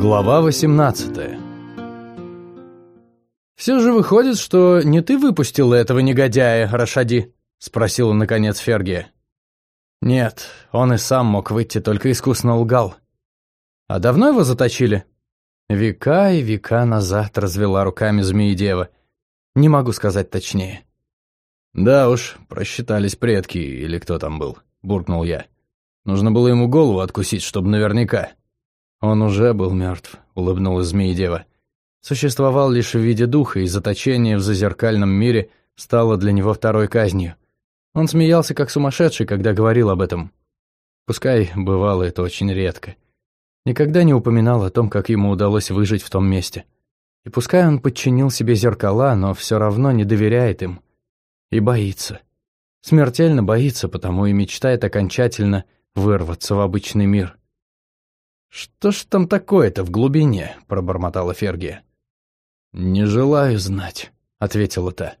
Глава 18 «Все же выходит, что не ты выпустила этого негодяя, Рашади?» — спросила, наконец, Фергия. «Нет, он и сам мог выйти, только искусно лгал. А давно его заточили?» «Века и века назад», — развела руками змеи-дева. «Не могу сказать точнее». «Да уж, просчитались предки, или кто там был», — буркнул я. «Нужно было ему голову откусить, чтобы наверняка». «Он уже был мертв», — улыбнулась змеи-дева. «Существовал лишь в виде духа, и заточение в зазеркальном мире стало для него второй казнью. Он смеялся как сумасшедший, когда говорил об этом. Пускай бывало это очень редко. Никогда не упоминал о том, как ему удалось выжить в том месте. И пускай он подчинил себе зеркала, но все равно не доверяет им. И боится. Смертельно боится, потому и мечтает окончательно вырваться в обычный мир. «Что ж там такое-то в глубине?» — пробормотала Фергия. «Не желаю знать», — ответила та.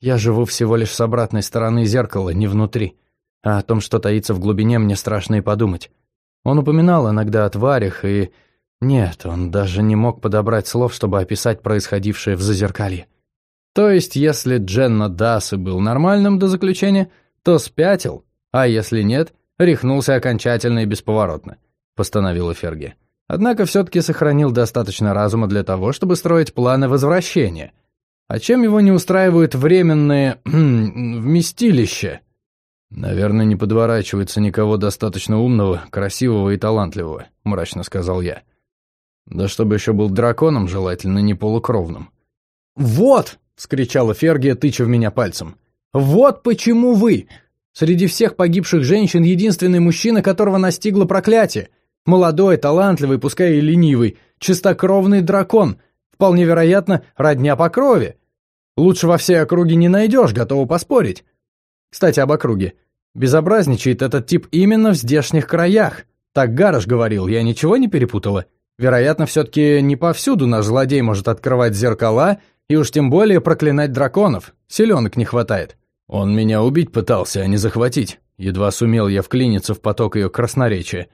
«Я живу всего лишь с обратной стороны зеркала, не внутри. А о том, что таится в глубине, мне страшно и подумать. Он упоминал иногда о тварях, и... Нет, он даже не мог подобрать слов, чтобы описать происходившее в зазеркалье. То есть, если Дженна Дас и был нормальным до заключения, то спятил, а если нет, рехнулся окончательно и бесповоротно постановила Ферги. Однако все-таки сохранил достаточно разума для того, чтобы строить планы возвращения. А чем его не устраивают временные вместилища? Наверное, не подворачивается никого достаточно умного, красивого и талантливого, мрачно сказал я. Да чтобы еще был драконом, желательно не полукровным. «Вот!» — вскричала Фергия, тыча в меня пальцем. «Вот почему вы! Среди всех погибших женщин единственный мужчина, которого настигло проклятие. Молодой, талантливый, пускай и ленивый, чистокровный дракон. Вполне вероятно, родня по крови. Лучше во всей округе не найдешь, готова поспорить. Кстати, об округе. Безобразничает этот тип именно в здешних краях. Так Гарыш говорил, я ничего не перепутала. Вероятно, все-таки не повсюду наш злодей может открывать зеркала и уж тем более проклинать драконов. Селенок не хватает. Он меня убить пытался, а не захватить. Едва сумел я вклиниться в поток ее красноречия.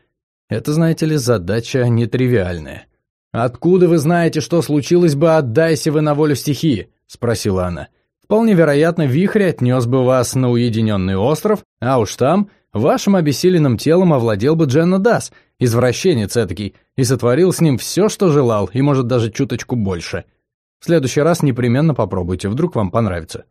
Это, знаете ли, задача нетривиальная. «Откуда вы знаете, что случилось бы, отдайся вы на волю стихии?» — спросила она. «Вполне вероятно, вихрь отнес бы вас на уединенный остров, а уж там вашим обессиленным телом овладел бы Дженна Дас, извращенец этакий, и сотворил с ним все, что желал, и, может, даже чуточку больше. В следующий раз непременно попробуйте, вдруг вам понравится».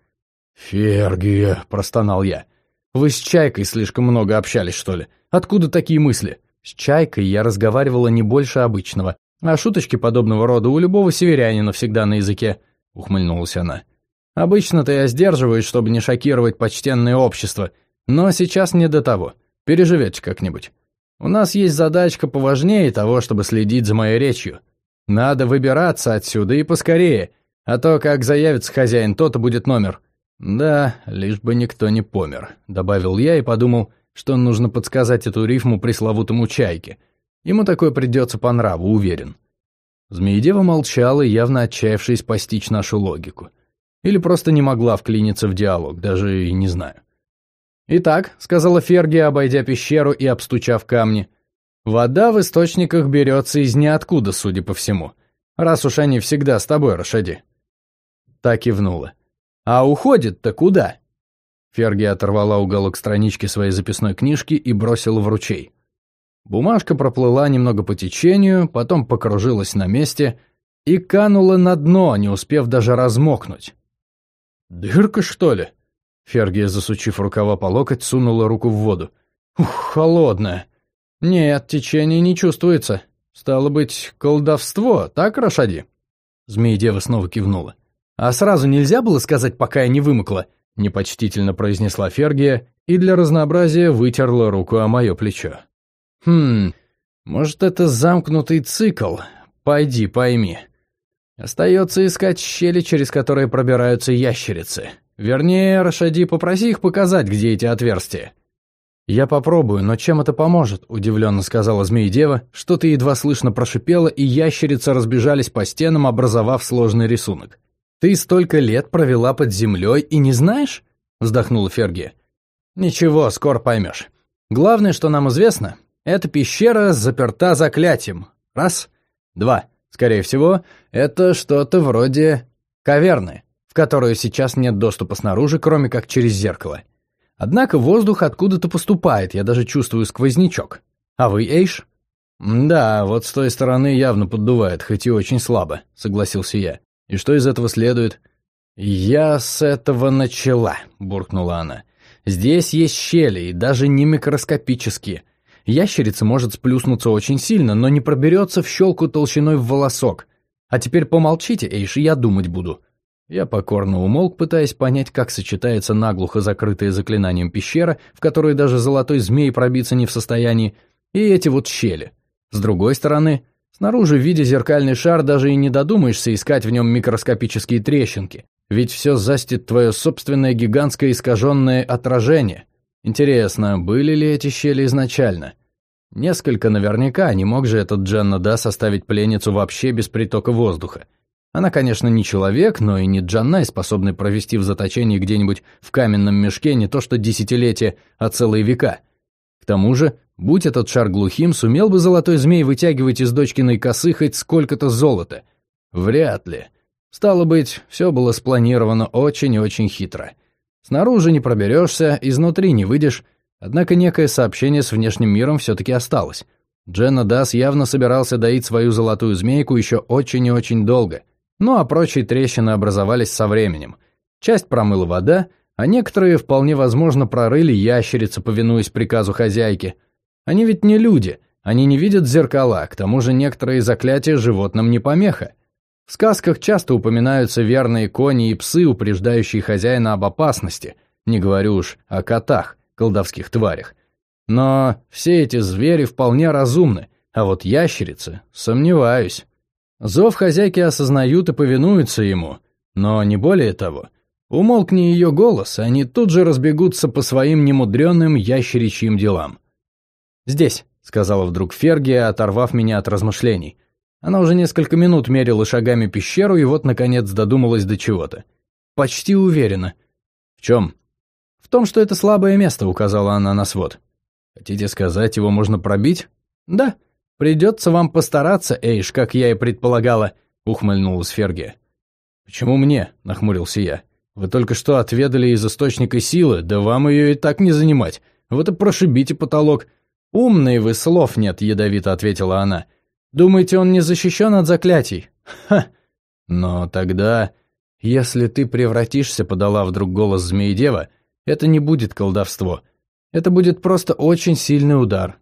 «Фергия», — простонал я. «Вы с Чайкой слишком много общались, что ли? Откуда такие мысли?» С Чайкой я разговаривала не больше обычного, а шуточки подобного рода у любого северянина всегда на языке, — ухмыльнулась она. Обычно-то я сдерживаюсь, чтобы не шокировать почтенное общество, но сейчас не до того. Переживете как-нибудь. У нас есть задачка поважнее того, чтобы следить за моей речью. Надо выбираться отсюда и поскорее, а то, как заявится хозяин, то-то будет номер. Да, лишь бы никто не помер, добавил я и подумал, что нужно подсказать эту рифму пресловутому чайке. Ему такое придется по нраву, уверен. Змеедева молчала, явно отчаявшись постичь нашу логику. Или просто не могла вклиниться в диалог, даже и не знаю. «Итак», — сказала Фергия, обойдя пещеру и обстучав камни, «вода в источниках берется из ниоткуда, судя по всему, раз уж они всегда с тобой, Рашади». Так и внула. «А уходит-то куда?» Ферги оторвала уголок странички своей записной книжки и бросила в ручей. Бумажка проплыла немного по течению, потом покружилась на месте и канула на дно, не успев даже размокнуть. «Дырка, что ли?» Фергия, засучив рукава по локоть, сунула руку в воду. «Ух, холодная!» «Нет, течение не чувствуется. Стало быть, колдовство, так, Рашади?» Змея-дева снова кивнула. «А сразу нельзя было сказать, пока я не вымокла?» — непочтительно произнесла Фергия и для разнообразия вытерла руку о мое плечо. «Хм, может, это замкнутый цикл? Пойди, пойми. Остается искать щели, через которые пробираются ящерицы. Вернее, Рашади, попроси их показать, где эти отверстия». «Я попробую, но чем это поможет?» – удивленно сказала змеи-дева. Что-то едва слышно прошипело, и ящерицы разбежались по стенам, образовав сложный рисунок. «Ты столько лет провела под землей и не знаешь?» — вздохнула Ферги. «Ничего, скоро поймешь. Главное, что нам известно, эта пещера заперта заклятием. Раз. Два. Скорее всего, это что-то вроде каверны, в которую сейчас нет доступа снаружи, кроме как через зеркало. Однако воздух откуда-то поступает, я даже чувствую сквознячок. А вы, Эйш? «Да, вот с той стороны явно поддувает, хоть и очень слабо», — согласился я. «И что из этого следует?» «Я с этого начала», — буркнула она. «Здесь есть щели, и даже не микроскопические. Ящерица может сплюснуться очень сильно, но не проберется в щелку толщиной в волосок. А теперь помолчите, Эйш, и я думать буду». Я покорно умолк, пытаясь понять, как сочетается наглухо закрытая заклинанием пещера, в которую даже золотой змей пробиться не в состоянии, и эти вот щели. С другой стороны, снаружи в виде зеркальный шар даже и не додумаешься искать в нем микроскопические трещинки, ведь все застит твое собственное гигантское искаженное отражение. Интересно, были ли эти щели изначально? Несколько наверняка, не мог же этот Дженна Да составить пленницу вообще без притока воздуха. Она, конечно, не человек, но и не Джаннай, способный провести в заточении где-нибудь в каменном мешке не то что десятилетия, а целые века. К тому же, Будь этот шар глухим, сумел бы золотой змей вытягивать из дочкиной косы хоть сколько-то золота? Вряд ли. Стало быть, все было спланировано очень и очень хитро. Снаружи не проберешься, изнутри не выйдешь, однако некое сообщение с внешним миром все-таки осталось. Дженна Дас явно собирался доить свою золотую змейку еще очень и очень долго. Ну а прочие трещины образовались со временем. Часть промыла вода, а некоторые, вполне возможно, прорыли ящерицы, повинуясь приказу хозяйки – они ведь не люди, они не видят зеркала, к тому же некоторые заклятия животным не помеха. В сказках часто упоминаются верные кони и псы, упреждающие хозяина об опасности, не говорю уж о котах, колдовских тварях. Но все эти звери вполне разумны, а вот ящерицы – сомневаюсь. Зов хозяйки осознают и повинуются ему, но не более того. Умолкни ее голос, они тут же разбегутся по своим немудренным ящеричьим делам. «Здесь», — сказала вдруг Фергия, оторвав меня от размышлений. Она уже несколько минут мерила шагами пещеру и вот, наконец, додумалась до чего-то. «Почти уверена». «В чем?» «В том, что это слабое место», — указала она на свод. «Хотите сказать, его можно пробить?» «Да. Придется вам постараться, Эйш, как я и предполагала», — ухмыльнулась Фергия. «Почему мне?» — нахмурился я. «Вы только что отведали из источника силы, да вам ее и так не занимать. Вот и прошибите потолок. «Умный вы, слов нет», — ядовито ответила она. «Думаете, он не защищен от заклятий?» «Ха! Но тогда, если ты превратишься, — подала вдруг голос Змеедева, — это не будет колдовство. Это будет просто очень сильный удар».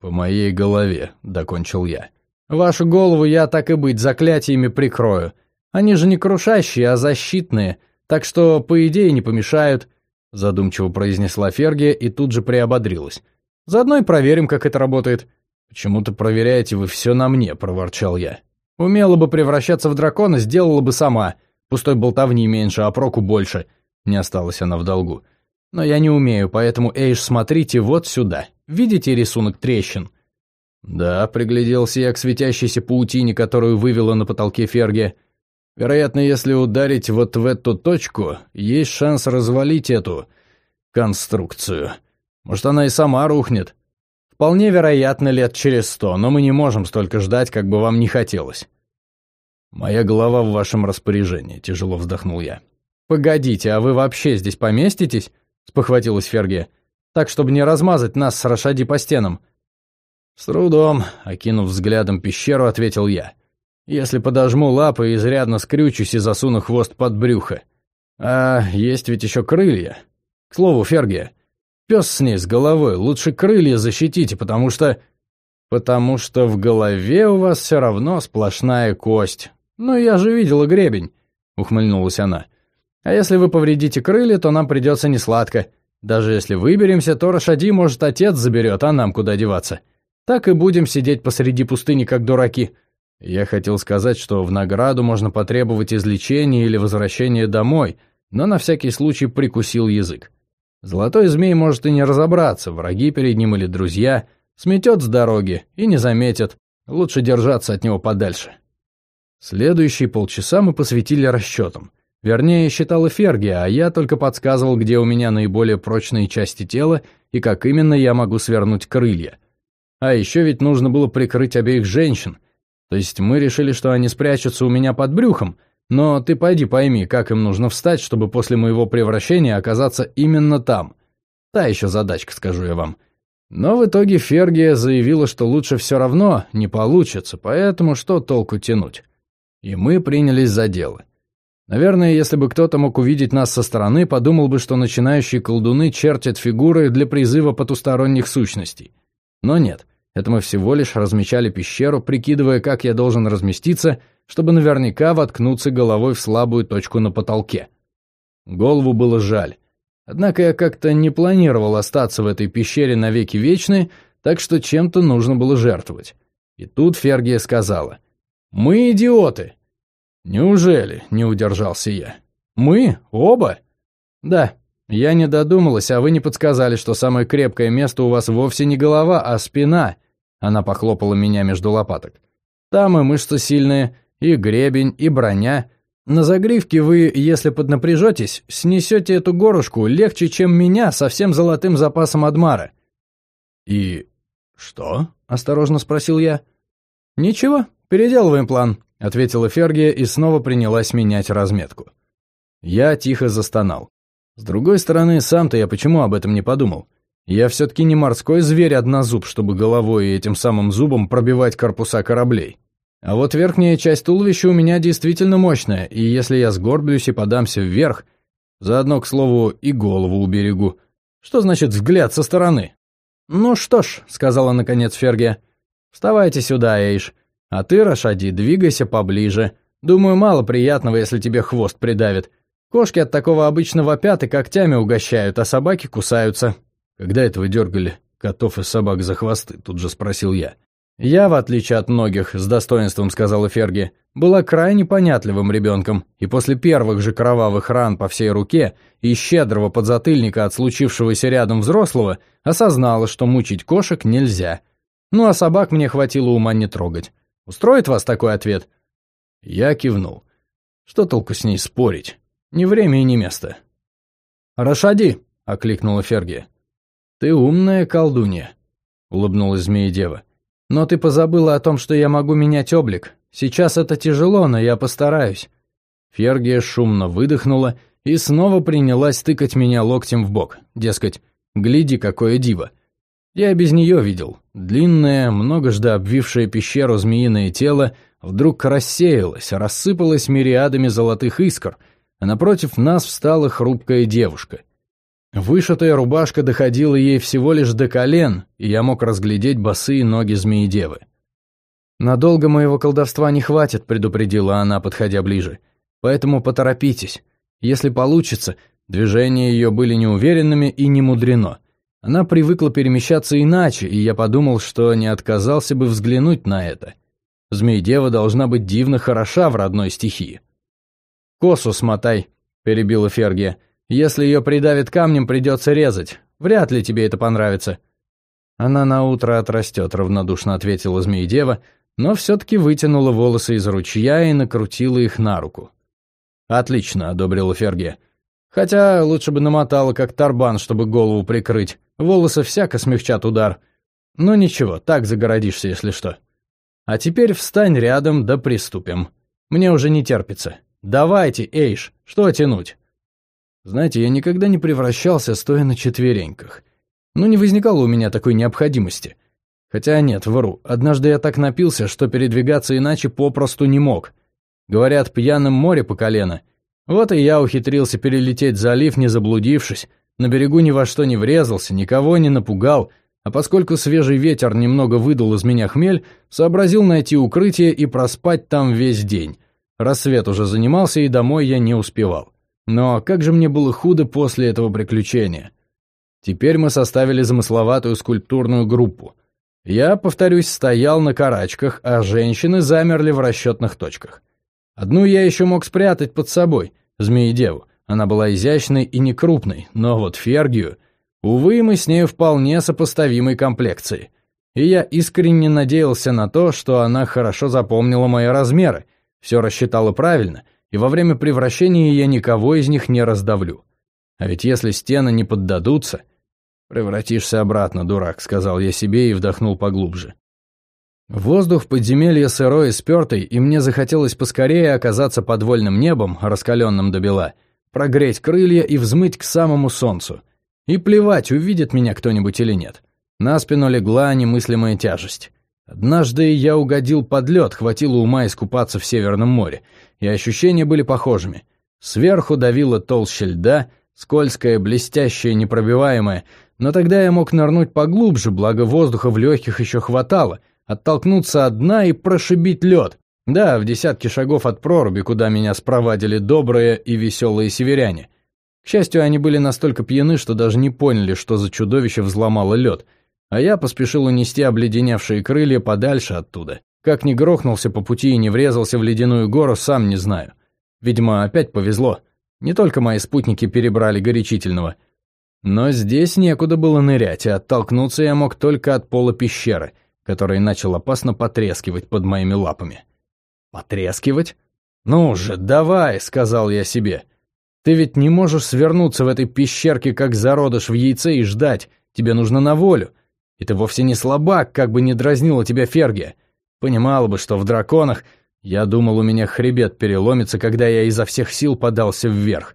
«По моей голове», — докончил я. «Вашу голову я, так и быть, заклятиями прикрою. Они же не крушащие, а защитные, так что, по идее, не помешают», — задумчиво произнесла Фергия и тут же приободрилась. Заодно и проверим, как это работает». «Почему-то проверяете вы все на мне», — проворчал я. «Умела бы превращаться в дракона, сделала бы сама. Пустой болтовни меньше, а проку больше». Не осталась она в долгу. «Но я не умею, поэтому, Эйш, смотрите вот сюда. Видите рисунок трещин?» «Да», — пригляделся я к светящейся паутине, которую вывела на потолке Ферги. «Вероятно, если ударить вот в эту точку, есть шанс развалить эту конструкцию». Может, она и сама рухнет. Вполне вероятно, лет через сто, но мы не можем столько ждать, как бы вам не хотелось. Моя голова в вашем распоряжении, тяжело вздохнул я. Погодите, а вы вообще здесь поместитесь? Спохватилась Фергия. Так, чтобы не размазать нас с Рашади по стенам. С трудом, окинув взглядом пещеру, ответил я. Если подожму лапы, изрядно скрючусь и засуну хвост под брюхо. А есть ведь еще крылья. К слову, Фергия, Пес с ней, с головой, лучше крылья защитите, потому что... Потому что в голове у вас все равно сплошная кость. Ну, я же видела гребень, ухмыльнулась она. А если вы повредите крылья, то нам придется несладко. Даже если выберемся, то Рашади, может, отец заберет, а нам куда деваться. Так и будем сидеть посреди пустыни, как дураки. Я хотел сказать, что в награду можно потребовать излечения или возвращения домой, но на всякий случай прикусил язык. Золотой змей может и не разобраться, враги перед ним или друзья, сметет с дороги и не заметит, лучше держаться от него подальше. Следующие полчаса мы посвятили расчетам. Вернее, считала Фергия, а я только подсказывал, где у меня наиболее прочные части тела и как именно я могу свернуть крылья. А еще ведь нужно было прикрыть обеих женщин. То есть мы решили, что они спрячутся у меня под брюхом, но ты пойди пойми, как им нужно встать, чтобы после моего превращения оказаться именно там. Та еще задачка, скажу я вам. Но в итоге Фергия заявила, что лучше все равно не получится, поэтому что толку тянуть? И мы принялись за дело. Наверное, если бы кто-то мог увидеть нас со стороны, подумал бы, что начинающие колдуны чертят фигуры для призыва потусторонних сущностей. Но нет, это мы всего лишь размечали пещеру, прикидывая, как я должен разместиться, чтобы наверняка воткнуться головой в слабую точку на потолке. Голову было жаль. Однако я как-то не планировал остаться в этой пещере навеки вечной, так что чем-то нужно было жертвовать. И тут Фергия сказала, «Мы идиоты!» «Неужели?» — не удержался я. «Мы? Оба?» «Да. Я не додумалась, а вы не подсказали, что самое крепкое место у вас вовсе не голова, а спина». Она похлопала меня между лопаток. «Там и мышцы сильные, и гребень, и броня. На загривке вы, если поднапряжетесь, снесете эту горушку легче, чем меня со всем золотым запасом Адмара». «И что?» — осторожно спросил я. «Ничего, переделываем план», — ответила Фергия и снова принялась менять разметку. Я тихо застонал. С другой стороны, сам-то я почему об этом не подумал? Я все-таки не морской зверь-однозуб, чтобы головой и этим самым зубом пробивать корпуса кораблей. А вот верхняя часть туловища у меня действительно мощная, и если я сгорблюсь и подамся вверх, заодно, к слову, и голову уберегу. Что значит взгляд со стороны? «Ну что ж», — сказала наконец Фергия, — «вставайте сюда, Эйш. А ты, Рашади, двигайся поближе. Думаю, мало приятного, если тебе хвост придавит. Кошки от такого обычно вопят и когтями угощают, а собаки кусаются. Когда это вы дергали котов и собак за хвосты? Тут же спросил я. Я, в отличие от многих, с достоинством сказала Ферги, была крайне понятливым ребенком, и после первых же кровавых ран по всей руке и щедрого подзатыльника от случившегося рядом взрослого осознала, что мучить кошек нельзя. Ну а собак мне хватило ума не трогать. Устроит вас такой ответ?» Я кивнул. «Что толку с ней спорить? Ни время и ни место». «Рашади!» — окликнула Фергия. «Ты умная колдунья», — улыбнулась змея-дева. «Но ты позабыла о том, что я могу менять облик. Сейчас это тяжело, но я постараюсь». Фергия шумно выдохнула и снова принялась тыкать меня локтем в бок. Дескать, гляди, какое диво. Я без нее видел. Длинное, многожды обвившее пещеру змеиное тело вдруг рассеялось, рассыпалось мириадами золотых искр, а напротив нас встала хрупкая девушка. Вышитая рубашка доходила ей всего лишь до колен, и я мог разглядеть босые ноги змеи-девы. «Надолго моего колдовства не хватит», — предупредила она, подходя ближе. «Поэтому поторопитесь. Если получится...» Движения ее были неуверенными и не мудрено. Она привыкла перемещаться иначе, и я подумал, что не отказался бы взглянуть на это. Змей-дева должна быть дивно хороша в родной стихии. «Косу смотай», — перебила Фергия. «Если ее придавит камнем, придется резать. Вряд ли тебе это понравится». «Она наутро отрастет», — равнодушно ответила Змей-дева, но все-таки вытянула волосы из ручья и накрутила их на руку. «Отлично», — одобрила Фергия. «Хотя лучше бы намотала, как тарбан, чтобы голову прикрыть. Волосы всяко смягчат удар. Но ничего, так загородишься, если что. А теперь встань рядом, да приступим. Мне уже не терпится. Давайте, Эйш, что тянуть? Знаете, я никогда не превращался, стоя на четвереньках. Ну, не возникало у меня такой необходимости. Хотя нет, вру. Однажды я так напился, что передвигаться иначе попросту не мог. Говорят, пьяным море по колено. Вот и я ухитрился перелететь залив, не заблудившись, на берегу ни во что не врезался, никого не напугал, а поскольку свежий ветер немного выдул из меня хмель, сообразил найти укрытие и проспать там весь день. Рассвет уже занимался, и домой я не успевал. Но как же мне было худо после этого приключения. Теперь мы составили замысловатую скульптурную группу. Я, повторюсь, стоял на карачках, а женщины замерли в расчетных точках. Одну я еще мог спрятать под собой, змеи-деву, она была изящной и не крупной, но вот Фергию... Увы, мы с нею вполне сопоставимой комплекции. И я искренне надеялся на то, что она хорошо запомнила мои размеры, все рассчитала правильно, и во время превращения я никого из них не раздавлю. А ведь если стены не поддадутся... «Превратишься обратно, дурак», — сказал я себе и вдохнул поглубже. Воздух в подземелье сырой и спертый, и мне захотелось поскорее оказаться под вольным небом, раскаленным до бела, прогреть крылья и взмыть к самому солнцу. И плевать, увидит меня кто-нибудь или нет. На спину легла немыслимая тяжесть. Однажды я угодил под лед, хватило ума искупаться в Северном море, и ощущения были похожими. Сверху давила толща льда, скользкая, блестящая, непробиваемая, но тогда я мог нырнуть поглубже, благо воздуха в легких еще хватало, оттолкнуться от дна и прошибить лед. Да, в десятки шагов от проруби, куда меня спровадили добрые и веселые северяне. К счастью, они были настолько пьяны, что даже не поняли, что за чудовище взломало лед, а я поспешил унести обледеневшие крылья подальше оттуда. Как ни грохнулся по пути и не врезался в ледяную гору, сам не знаю. Видимо, опять повезло. Не только мои спутники перебрали горячительного. Но здесь некуда было нырять, и оттолкнуться я мог только от пола пещеры, который начал опасно потрескивать под моими лапами. «Потрескивать? Ну же, давай!» — сказал я себе. «Ты ведь не можешь свернуться в этой пещерке, как зародыш в яйце, и ждать. Тебе нужно на волю. И ты вовсе не слабак, как бы не дразнила тебя Фергия. Понимала бы, что в драконах... Я думал, у меня хребет переломится, когда я изо всех сил подался вверх.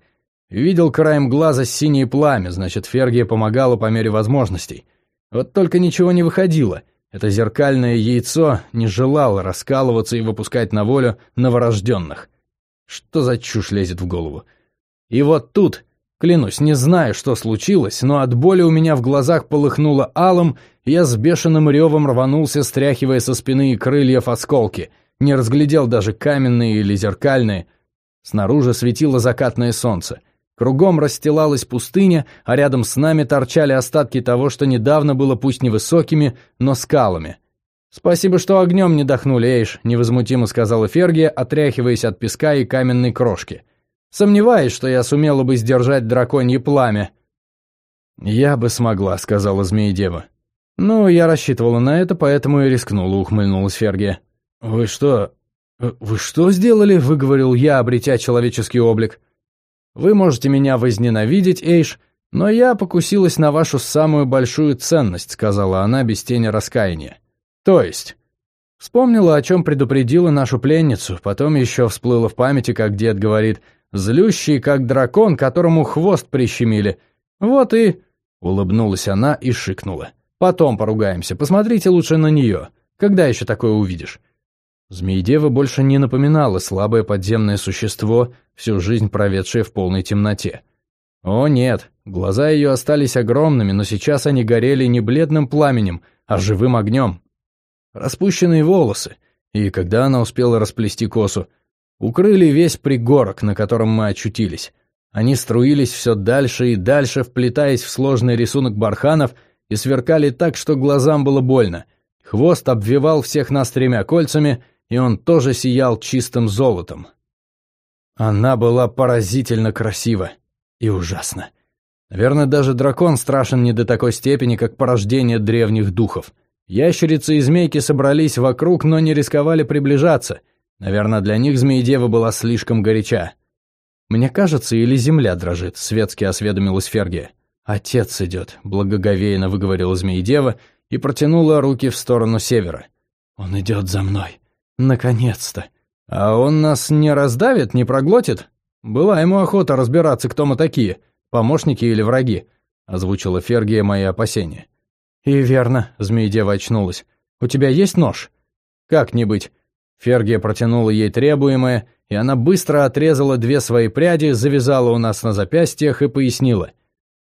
Видел краем глаза синее пламя, значит, Фергия помогала по мере возможностей. Вот только ничего не выходило. Это зеркальное яйцо не желало раскалываться и выпускать на волю новорожденных. Что за чушь лезет в голову? И вот тут Клянусь, не знаю, что случилось, но от боли у меня в глазах полыхнуло алым, и я с бешеным ревом рванулся, стряхивая со спины и крыльев осколки. Не разглядел даже каменные или зеркальные. Снаружи светило закатное солнце. Кругом расстилалась пустыня, а рядом с нами торчали остатки того, что недавно было пусть невысокими, но скалами. «Спасибо, что огнем не дохнули, Эйш», — невозмутимо сказала Фергия, отряхиваясь от песка и каменной крошки. Сомневаюсь, что я сумела бы сдержать драконье пламя». «Я бы смогла», — сказала змеедева. «Ну, я рассчитывала на это, поэтому и рискнула», — ухмыльнулась Фергия. «Вы что... Вы что сделали?» — выговорил я, обретя человеческий облик. «Вы можете меня возненавидеть, Эйш, но я покусилась на вашу самую большую ценность», — сказала она без тени раскаяния. «То есть...» Вспомнила, о чем предупредила нашу пленницу, потом еще всплыло в памяти, как дед говорит — злющий, как дракон, которому хвост прищемили. Вот и...» Улыбнулась она и шикнула. «Потом поругаемся, посмотрите лучше на нее. Когда еще такое увидишь?» Змеедева больше не напоминала слабое подземное существо, всю жизнь проведшее в полной темноте. О нет, глаза ее остались огромными, но сейчас они горели не бледным пламенем, а живым огнем. Распущенные волосы, и когда она успела расплести косу, укрыли весь пригорок, на котором мы очутились. Они струились все дальше и дальше, вплетаясь в сложный рисунок барханов, и сверкали так, что глазам было больно. Хвост обвивал всех нас тремя кольцами, и он тоже сиял чистым золотом. Она была поразительно красива и ужасна. Наверное, даже дракон страшен не до такой степени, как порождение древних духов. Ящерицы и змейки собрались вокруг, но не рисковали приближаться — Наверное, для них Змеедева была слишком горяча. «Мне кажется, или земля дрожит», — светски осведомилась Фергия. «Отец идет», — благоговейно выговорила Змеедева и протянула руки в сторону севера. «Он идет за мной. Наконец-то. А он нас не раздавит, не проглотит? Была ему охота разбираться, кто мы такие, помощники или враги», — озвучила Фергия мои опасения. «И верно», — Змеедева очнулась. «У тебя есть нож?» «Как не быть? Фергия протянула ей требуемое, и она быстро отрезала две свои пряди, завязала у нас на запястьях и пояснила.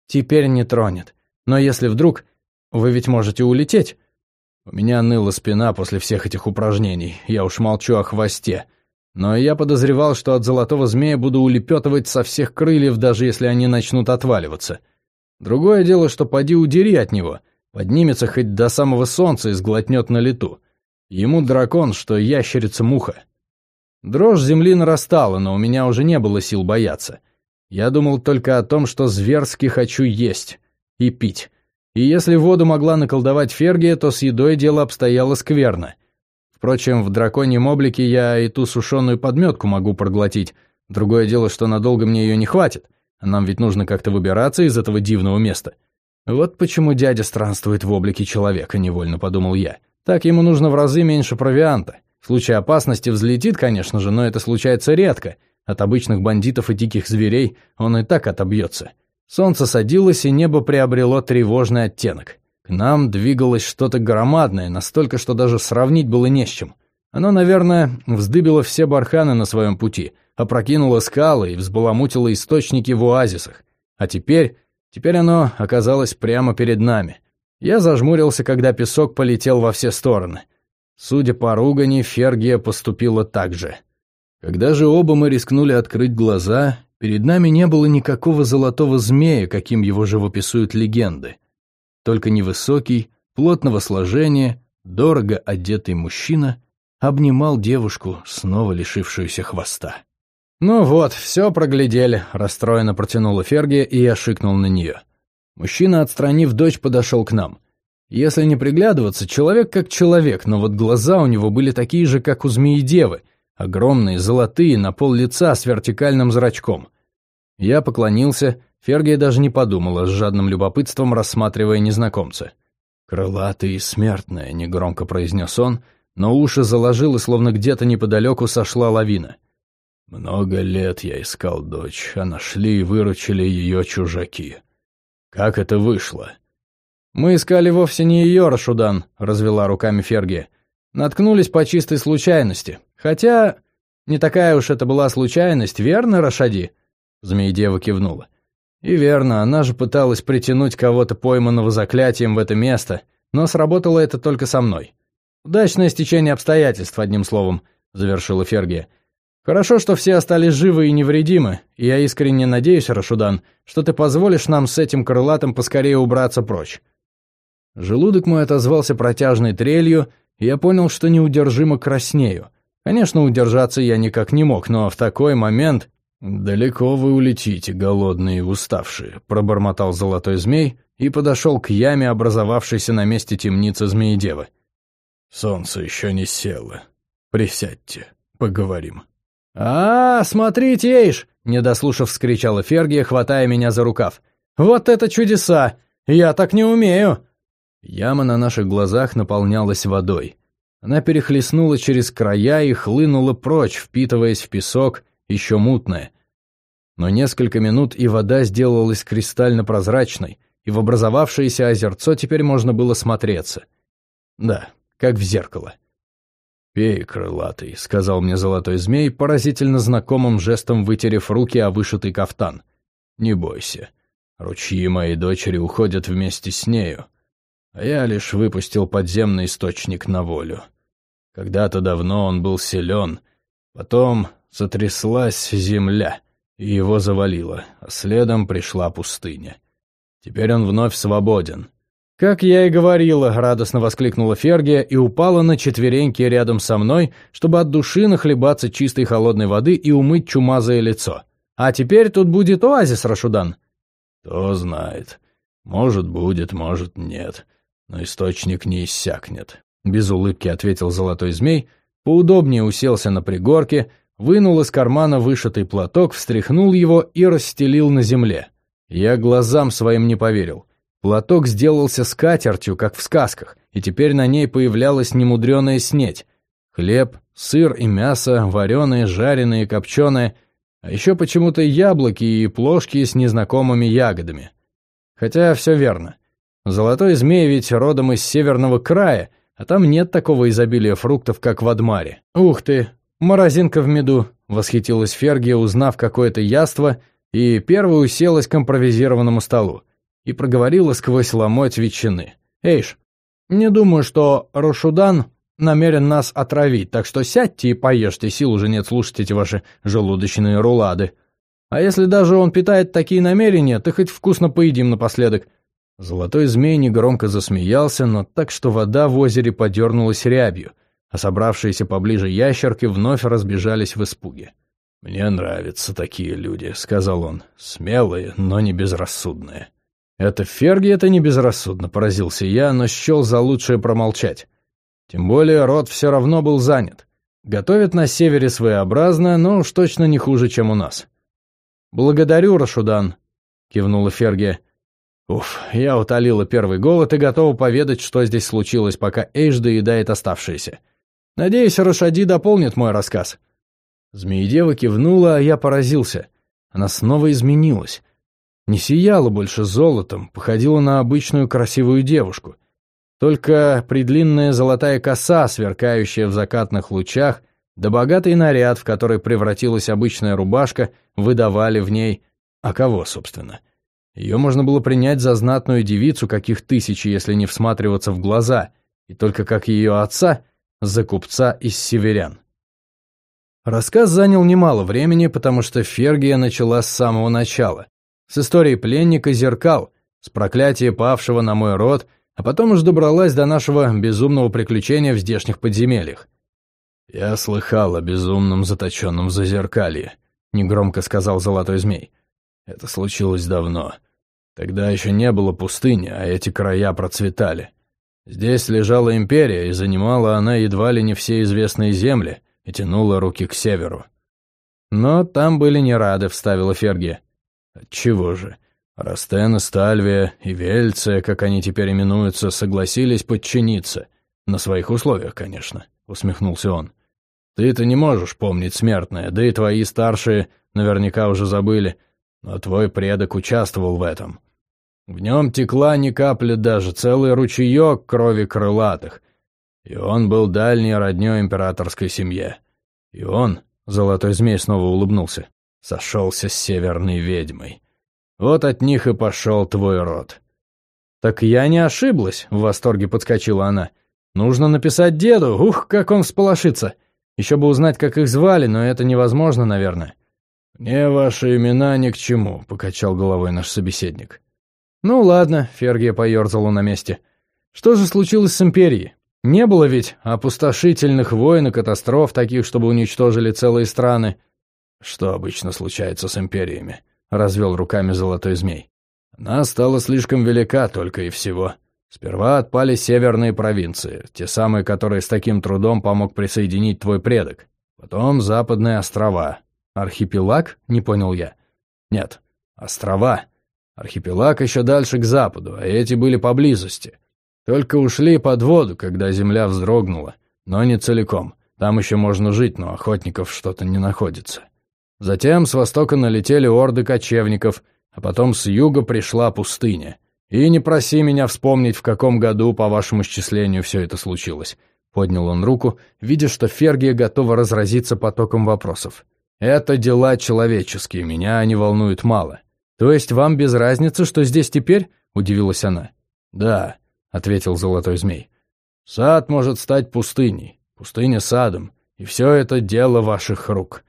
«Теперь не тронет. Но если вдруг... Вы ведь можете улететь?» У меня ныла спина после всех этих упражнений, я уж молчу о хвосте. Но я подозревал, что от золотого змея буду улепетывать со всех крыльев, даже если они начнут отваливаться. Другое дело, что поди удери от него, поднимется хоть до самого солнца и сглотнет на лету. Ему дракон, что ящерица-муха. Дрожь земли нарастала, но у меня уже не было сил бояться. Я думал только о том, что зверски хочу есть и пить. И если воду могла наколдовать Фергия, то с едой дело обстояло скверно. Впрочем, в драконьем облике я и ту сушеную подметку могу проглотить. Другое дело, что надолго мне ее не хватит. Нам ведь нужно как-то выбираться из этого дивного места. Вот почему дядя странствует в облике человека, невольно подумал я. Так ему нужно в разы меньше провианта. В случае опасности взлетит, конечно же, но это случается редко. От обычных бандитов и диких зверей он и так отобьется. Солнце садилось, и небо приобрело тревожный оттенок. К нам двигалось что-то громадное, настолько, что даже сравнить было не с чем. Оно, наверное, вздыбило все барханы на своем пути, опрокинуло скалы и взбаламутило источники в оазисах. А теперь... Теперь оно оказалось прямо перед нами. Я зажмурился, когда песок полетел во все стороны. Судя по ругани, Фергия поступила так же. Когда же оба мы рискнули открыть глаза, перед нами не было никакого золотого змея, каким его живописуют легенды. Только невысокий, плотного сложения, дорого одетый мужчина обнимал девушку, снова лишившуюся хвоста. «Ну вот, все проглядели», — расстроенно протянула Фергия, и я шикнул на нее. Мужчина, отстранив дочь, подошел к нам. Если не приглядываться, человек как человек, но вот глаза у него были такие же, как у змеи-девы, огромные, золотые, на пол лица с вертикальным зрачком. Я поклонился, Фергия даже не подумала, с жадным любопытством рассматривая незнакомца. «Крылатый и смертная», — негромко произнес он, но уши заложил, и словно где-то неподалеку сошла лавина. «Много лет я искал дочь, а нашли и выручили ее чужаки. Как это вышло?» «Мы искали вовсе не ее, Рашудан», — развела руками Фергия. «Наткнулись по чистой случайности. Хотя не такая уж это была случайность, верно, Рашади?» Змеедева кивнула. «И верно, она же пыталась притянуть кого-то пойманного заклятием в это место, но сработало это только со мной. Удачное стечение обстоятельств, одним словом», — завершила Фергия. «Хорошо, что все остались живы и невредимы, и я искренне надеюсь, Рашудан, что ты позволишь нам с этим крылатым поскорее убраться прочь. Желудок мой отозвался протяжной трелью, и я понял, что неудержимо краснею. Конечно, удержаться я никак не мог, но в такой момент... «Далеко вы улетите, голодные и уставшие», — пробормотал золотой змей и подошел к яме, образовавшейся на месте темницы змеи-девы. «Солнце еще не село. Присядьте, поговорим». «А, смотрите, Эйш!» — недослушав, вскричала Фергия, хватая меня за рукав. «Вот это чудеса! Я так не умею!» Яма на наших глазах наполнялась водой. Она перехлестнула через края и хлынула прочь, впитываясь в песок, еще мутная. Но несколько минут и вода сделалась кристально прозрачной, и в образовавшееся озерцо теперь можно было смотреться. Да, как в зеркало. «Пей, крылатый», — сказал мне золотой змей, поразительно знакомым жестом вытерев руки о вышитый кафтан. «Не бойся. Ручьи моей дочери уходят вместе с нею а я лишь выпустил подземный источник на волю. Когда-то давно он был силен, потом сотряслась земля, и его завалило, а следом пришла пустыня. Теперь он вновь свободен. «Как я и говорила», — радостно воскликнула Фергия и упала на четвереньки рядом со мной, чтобы от души нахлебаться чистой холодной воды и умыть чумазое лицо. «А теперь тут будет оазис, Рашудан». «Кто знает. Может, будет, может, нет но источник не иссякнет», — без улыбки ответил золотой змей, поудобнее уселся на пригорке, вынул из кармана вышитый платок, встряхнул его и расстелил на земле. Я глазам своим не поверил. Платок сделался скатертью, как в сказках, и теперь на ней появлялась немудреная снеть. Хлеб, сыр и мясо, вареные, жареные, копченые, а еще почему-то яблоки и плошки с незнакомыми ягодами. Хотя все верно. Золотой змей ведь родом из северного края, а там нет такого изобилия фруктов, как в Адмаре. «Ух ты, морозинка в меду!» — восхитилась Фергия, узнав какое-то яство, и первой уселась к импровизированному столу и проговорила сквозь ломоть ветчины. «Эйш, не думаю, что Рошудан намерен нас отравить, так что сядьте и поешьте, сил уже нет слушать эти ваши желудочные рулады. А если даже он питает такие намерения, то хоть вкусно поедим напоследок. Золотой змей негромко засмеялся, но так, что вода в озере подернулась рябью, а собравшиеся поближе ящерки вновь разбежались в испуге. «Мне нравятся такие люди», — сказал он. «Смелые, но не безрассудные». «Это Ферги, это не безрассудно», — поразился я, но счел за лучшее промолчать. Тем более рот все равно был занят. Готовят на севере своеобразно, но уж точно не хуже, чем у нас. «Благодарю, Рашудан», — кивнула Фергия. Уф, я утолила первый голод и готова поведать, что здесь случилось, пока Эйш доедает оставшиеся. Надеюсь, Рашади дополнит мой рассказ. Змеедева кивнула, а я поразился. Она снова изменилась. Не сияла больше золотом, походила на обычную красивую девушку. Только придлинная золотая коса, сверкающая в закатных лучах, да богатый наряд, в который превратилась обычная рубашка, выдавали в ней... А кого, собственно? Ее можно было принять за знатную девицу, каких тысячи, если не всматриваться в глаза, и только как ее отца, за купца из северян. Рассказ занял немало времени, потому что Фергия начала с самого начала. С истории пленника зеркал, с проклятия павшего на мой род, а потом уж добралась до нашего безумного приключения в здешних подземельях. «Я слыхал о безумном заточенном зазеркалье», — негромко сказал Золотой Змей. «Это случилось давно. Тогда еще не было пустыни, а эти края процветали. Здесь лежала империя, и занимала она едва ли не все известные земли, и тянула руки к северу. Но там были не рады, вставила Ферги. Отчего же? Растен, Стальвия и Вельция, как они теперь именуются, согласились подчиниться. На своих условиях, конечно, усмехнулся он. Ты-то не можешь помнить смертное, да и твои старшие наверняка уже забыли, но твой предок участвовал в этом. В нем текла ни капли даже, целый ручеек крови крылатых. И он был дальней роднёй императорской семье. И он, золотой змей снова улыбнулся, сошелся с северной ведьмой. Вот от них и пошел твой род. «Так я не ошиблась», — в восторге подскочила она. «Нужно написать деду, ух, как он всполошится. Еще бы узнать, как их звали, но это невозможно, наверное». «Мне ваши имена ни к чему», — покачал головой наш собеседник. «Ну ладно», — Фергия поерзала на месте. «Что же случилось с Империей? Не было ведь опустошительных войн и катастроф, таких, чтобы уничтожили целые страны». «Что обычно случается с империями?» — развел руками Золотой Змей. «Она стала слишком велика только и всего. Сперва отпали северные провинции, те самые, которые с таким трудом помог присоединить твой предок. Потом западные острова. Архипелаг? Не понял я. Нет, острова. Архипелаг еще дальше к западу, а эти были поблизости. Только ушли под воду, когда земля вздрогнула. Но не целиком. Там еще можно жить, но охотников что-то не находится. Затем с востока налетели орды кочевников, а потом с юга пришла пустыня. И не проси меня вспомнить, в каком году, по вашему исчислению, все это случилось. Поднял он руку, видя, что Фергия готова разразиться потоком вопросов. «Это дела человеческие, меня они волнуют мало. «То есть вам без разницы, что здесь теперь?» — удивилась она. «Да», — ответил Золотой Змей. «Сад может стать пустыней, пустыня садом, и все это дело ваших рук.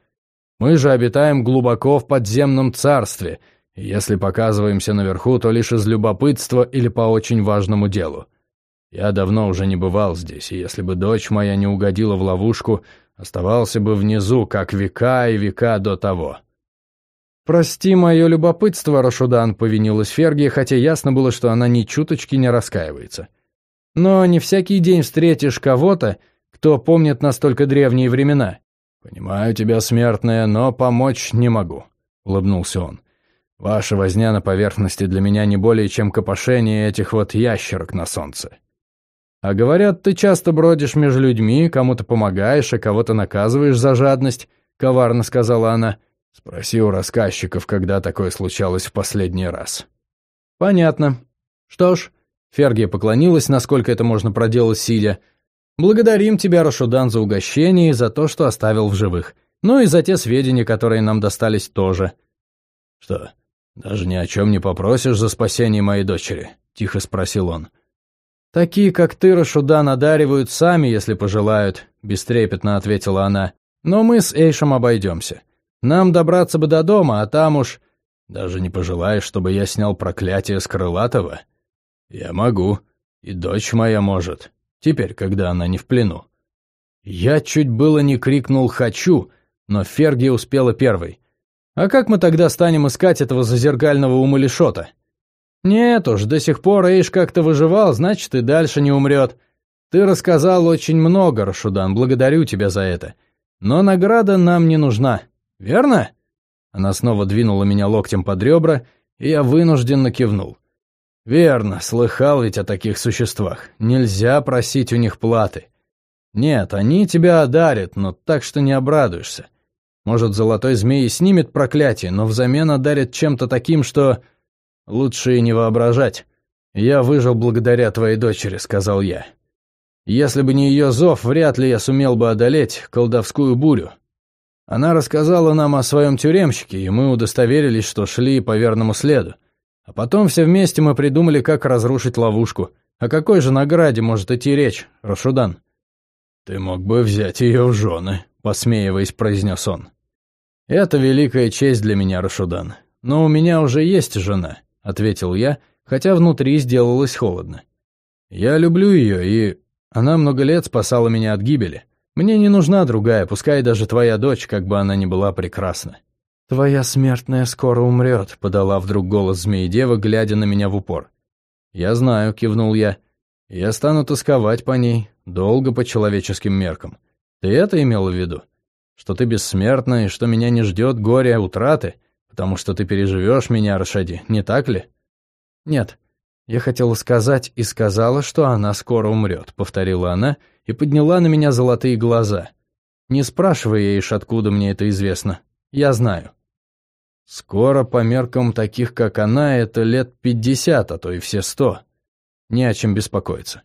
Мы же обитаем глубоко в подземном царстве, и если показываемся наверху, то лишь из любопытства или по очень важному делу. Я давно уже не бывал здесь, и если бы дочь моя не угодила в ловушку, оставался бы внизу, как века и века до того». «Прости мое любопытство, Рашудан», — повинилась Ферги, хотя ясно было, что она ни чуточки не раскаивается. «Но не всякий день встретишь кого-то, кто помнит настолько древние времена». «Понимаю тебя, смертная, но помочь не могу», — улыбнулся он. «Ваша возня на поверхности для меня не более чем копошение этих вот ящерок на солнце». «А говорят, ты часто бродишь между людьми, кому-то помогаешь, а кого-то наказываешь за жадность», — коварно сказала она. Спроси у рассказчиков, когда такое случалось в последний раз. Понятно. Что ж, Фергия поклонилась, насколько это можно проделать сидя. Благодарим тебя, Рашудан, за угощение и за то, что оставил в живых. Ну и за те сведения, которые нам достались тоже. Что, даже ни о чем не попросишь за спасение моей дочери? Тихо спросил он. «Такие, как ты, Рашудан, одаривают сами, если пожелают», — бестрепетно ответила она. «Но мы с Эйшем обойдемся. Нам добраться бы до дома, а там уж... Даже не пожелаешь, чтобы я снял проклятие с Крылатого? Я могу. И дочь моя может. Теперь, когда она не в плену. Я чуть было не крикнул «хочу», но Ферги успела первой. А как мы тогда станем искать этого зазеркального умалишота? Нет уж, до сих пор Эйш как-то выживал, значит, и дальше не умрет. Ты рассказал очень много, Рашудан, благодарю тебя за это. Но награда нам не нужна. Верно?» Она снова двинула меня локтем под ребра, и я вынужденно кивнул. «Верно, слыхал ведь о таких существах. Нельзя просить у них платы. Нет, они тебя одарят, но так, что не обрадуешься. Может, золотой змей снимет проклятие, но взамен одарит чем-то таким, что... Лучше и не воображать. Я выжил благодаря твоей дочери», — сказал я. «Если бы не ее зов, вряд ли я сумел бы одолеть колдовскую бурю. Она рассказала нам о своем тюремщике, и мы удостоверились, что шли по верному следу. А потом все вместе мы придумали, как разрушить ловушку. О какой же награде может идти речь, Рашудан? «Ты мог бы взять ее в жены», — посмеиваясь, произнес он. «Это великая честь для меня, Рашудан. Но у меня уже есть жена», — ответил я, хотя внутри сделалось холодно. «Я люблю ее, и она много лет спасала меня от гибели. Мне не нужна другая, пускай даже твоя дочь, как бы она ни была прекрасна». «Твоя смертная скоро умрет», — подала вдруг голос змеи-дева, глядя на меня в упор. «Я знаю», — кивнул я. «Я стану тосковать по ней, долго по человеческим меркам. Ты это имела в виду? Что ты бессмертна и что меня не ждет горе утраты, потому что ты переживешь меня, Рашади, не так ли?» «Нет, я хотела сказать и сказала, что она скоро умрет», — повторила она и подняла на меня золотые глаза. «Не спрашивай, Эйш, откуда мне это известно. Я знаю». Скоро по меркам таких, как она, это лет пятьдесят, а то и все сто. Не о чем беспокоиться.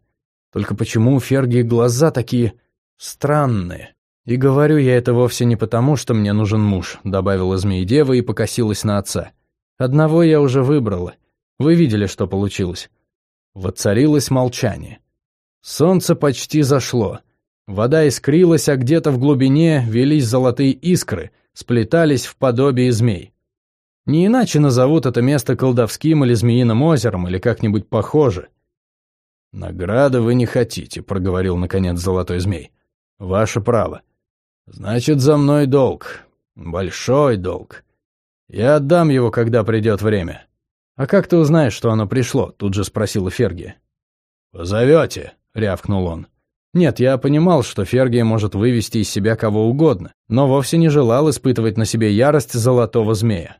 Только почему у Ферги глаза такие странные? И говорю я это вовсе не потому, что мне нужен муж, добавила змеи-дева и покосилась на отца. Одного я уже выбрала. Вы видели, что получилось. Воцарилось молчание. Солнце почти зашло. Вода искрилась, а где-то в глубине велись золотые искры, сплетались в подобие змей. Не иначе назовут это место колдовским или змеиным озером, или как-нибудь похоже. «Награды вы не хотите», — проговорил наконец золотой змей. «Ваше право. Значит, за мной долг. Большой долг. Я отдам его, когда придет время». «А как ты узнаешь, что оно пришло?» — тут же спросила Фергия. «Позовете», — рявкнул он. Нет, я понимал, что Фергия может вывести из себя кого угодно, но вовсе не желал испытывать на себе ярость золотого змея.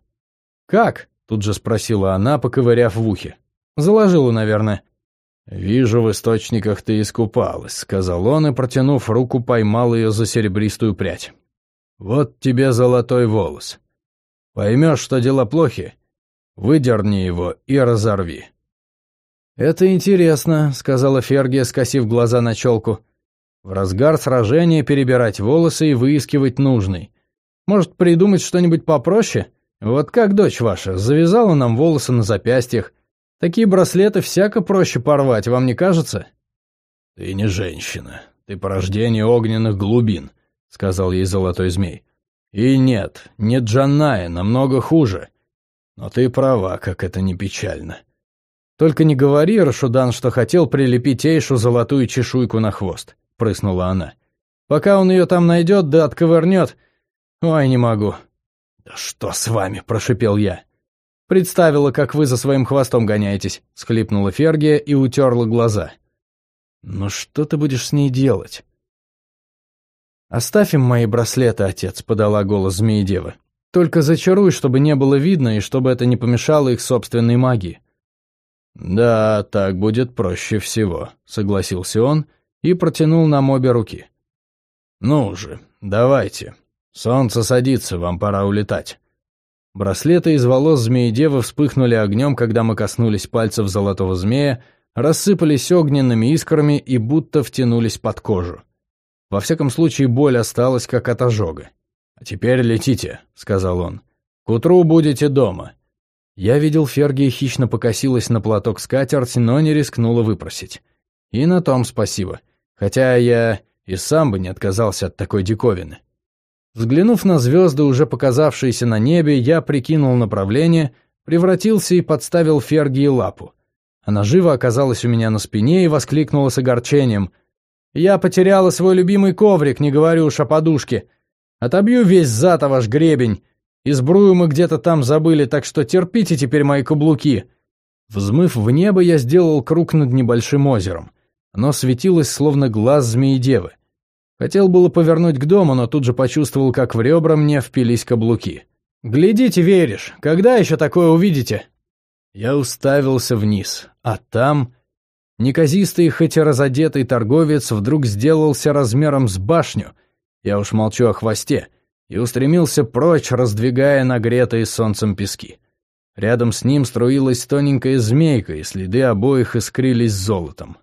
«Как?» — тут же спросила она, поковыряв в ухе. «Заложила, наверное». «Вижу, в источниках ты искупалась», — сказал он и, протянув руку, поймал ее за серебристую прядь. «Вот тебе золотой волос. Поймешь, что дела плохи, выдерни его и разорви». «Это интересно», — сказала Фергия, скосив глаза на челку. «В разгар сражения перебирать волосы и выискивать нужный. Может, придумать что-нибудь попроще?» Вот как дочь ваша, завязала нам волосы на запястьях. Такие браслеты всяко проще порвать, вам не кажется? Ты не женщина, ты порождение огненных глубин, сказал ей золотой змей. И нет, не Джанная, намного хуже. Но ты права, как это не печально. Только не говори, Рашудан, что хотел прилепить Эйшу золотую чешуйку на хвост, прыснула она. Пока он ее там найдет, да отковырнет. Ой, не могу. «Да что с вами?» – прошипел я. «Представила, как вы за своим хвостом гоняетесь», – схлипнула Фергия и утерла глаза. «Но что ты будешь с ней делать?» «Оставь им мои браслеты, отец», — подала голос змеи-девы. «Только зачаруй, чтобы не было видно и чтобы это не помешало их собственной магии». «Да, так будет проще всего», — согласился он и протянул нам обе руки. «Ну же, давайте, «Солнце садится, вам пора улетать». Браслеты из волос змеи-девы вспыхнули огнем, когда мы коснулись пальцев золотого змея, рассыпались огненными искрами и будто втянулись под кожу. Во всяком случае, боль осталась, как от ожога. «А теперь летите», — сказал он. «К утру будете дома». Я видел, Фергия хищно покосилась на платок скатерть, но не рискнула выпросить. И на том спасибо. Хотя я и сам бы не отказался от такой диковины. Взглянув на звезды, уже показавшиеся на небе, я прикинул направление, превратился и подставил Фергии лапу. Она живо оказалась у меня на спине и воскликнула с огорчением. «Я потеряла свой любимый коврик, не говорю уж о подушке. Отобью весь зад, а ваш гребень. И сбрую мы где-то там забыли, так что терпите теперь мои каблуки». Взмыв в небо, я сделал круг над небольшим озером. Оно светилось, словно глаз змеи-девы. Хотел было повернуть к дому, но тут же почувствовал, как в ребра мне впились каблуки. «Глядите, веришь. Когда еще такое увидите?» Я уставился вниз, а там... Неказистый, хоть и разодетый торговец вдруг сделался размером с башню, я уж молчу о хвосте, и устремился прочь, раздвигая нагретые солнцем пески. Рядом с ним струилась тоненькая змейка, и следы обоих искрились золотом.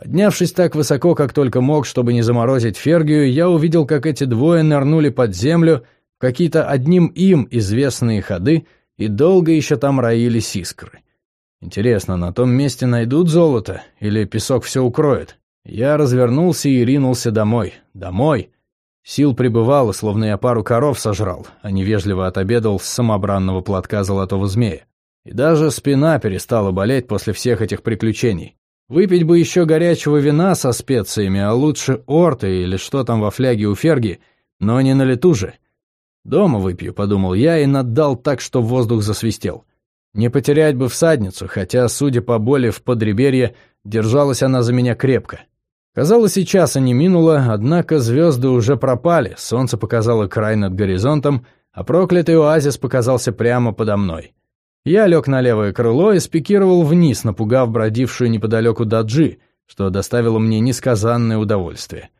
Поднявшись так высоко, как только мог, чтобы не заморозить Фергию, я увидел, как эти двое нырнули под землю в какие-то одним им известные ходы и долго еще там роились искры. Интересно, на том месте найдут золото или песок все укроет? Я развернулся и ринулся домой. Домой! Сил прибывало, словно я пару коров сожрал, а невежливо отобедал с самобранного платка золотого змея. И даже спина перестала болеть после всех этих приключений. Выпить бы еще горячего вина со специями, а лучше орты или что там во фляге у Ферги, но не на лету же. Дома выпью, подумал я и наддал так, что воздух засвистел. Не потерять бы всадницу, хотя, судя по боли в подреберье, держалась она за меня крепко. Казалось, и часа не минуло, однако звезды уже пропали, солнце показало край над горизонтом, а проклятый оазис показался прямо подо мной. Я лег на левое крыло и спикировал вниз, напугав бродившую неподалеку Даджи, что доставило мне несказанное удовольствие.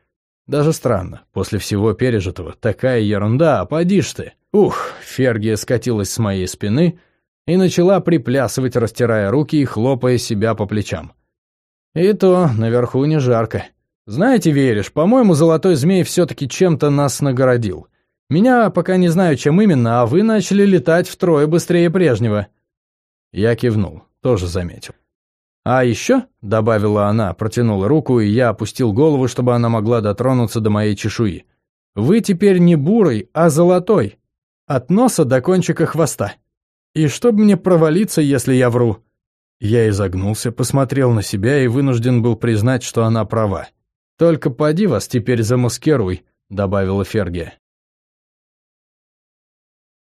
Даже странно, после всего пережитого, такая ерунда, а поди ж ты. Ух, Фергия скатилась с моей спины и начала приплясывать, растирая руки и хлопая себя по плечам. И то наверху не жарко. Знаете, веришь, по-моему, золотой змей все-таки чем-то нас нагородил. Меня пока не знаю, чем именно, а вы начали летать втрое быстрее прежнего. Я кивнул, тоже заметил. «А еще», — добавила она, протянула руку, и я опустил голову, чтобы она могла дотронуться до моей чешуи. «Вы теперь не бурый, а золотой. От носа до кончика хвоста. И чтоб мне провалиться, если я вру?» Я изогнулся, посмотрел на себя и вынужден был признать, что она права. «Только поди вас теперь замаскируй», — добавила Фергия.